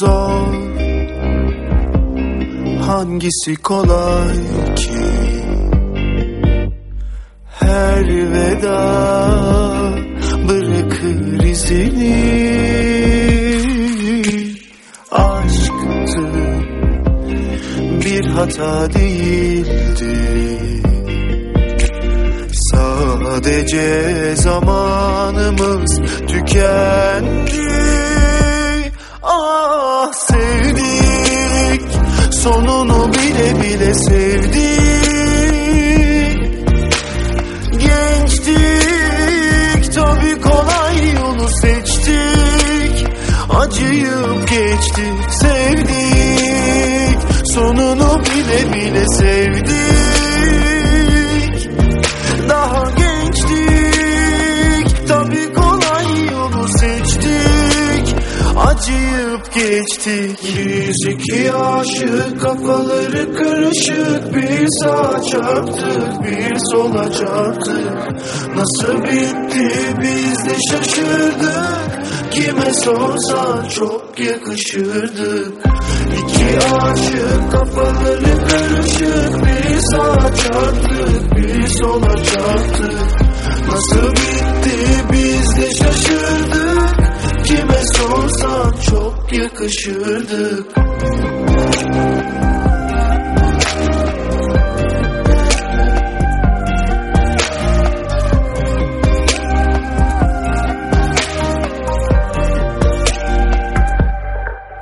Zor. Hangisi kolay ki? Her veda bırakır izini. Aşktı bir hata değildi. Sadece zamanımız tükendi Sonunu bile bile sevdik. Gençtik tabi kolay yolu seçtik. Acıyıp geçtik sevdik. Sonunu bile bile sevdik Acıyıp geçtik. Biz iki aşık kafaları karışık. Bir sağa çarptık bir sola çarptık. Nasıl bitti biz de şaşırdık. Kime sorsan çok yakışırdık. İki aşık çok yakışırdık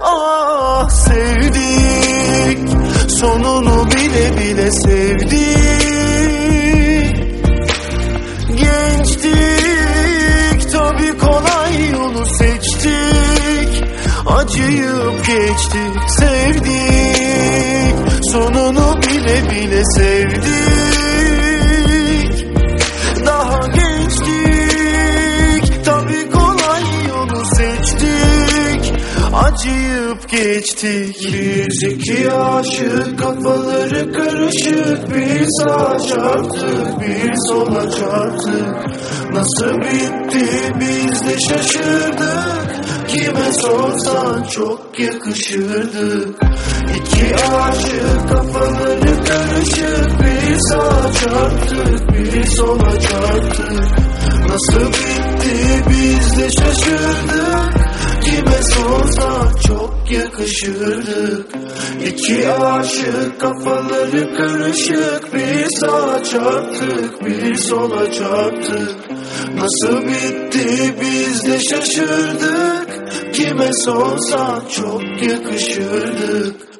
Ah sevdik. Sonunu bile bile sevdik Acıyıp geçtik sevdik. Sonunu bile bile sevdik. Daha gençtik tabi kolay yolu seçtik. Acıyıp geçtik Biz iki aşık kafaları karışık Bir sağa çarptık bir sola çarptık Nasıl bitti biz de şaşırdık Kime sorsan çok yakışırdık. İki aşık kafaları karışık Bir sağa çarptık bir sola çarptık. Nasıl bitti çok yakışırdık. İki aşık kafaları karışık. Bir sağa çarptık bir sola çarptık. Nasıl bitti biz de şaşırdık. Kime sorsan çok yakışırdık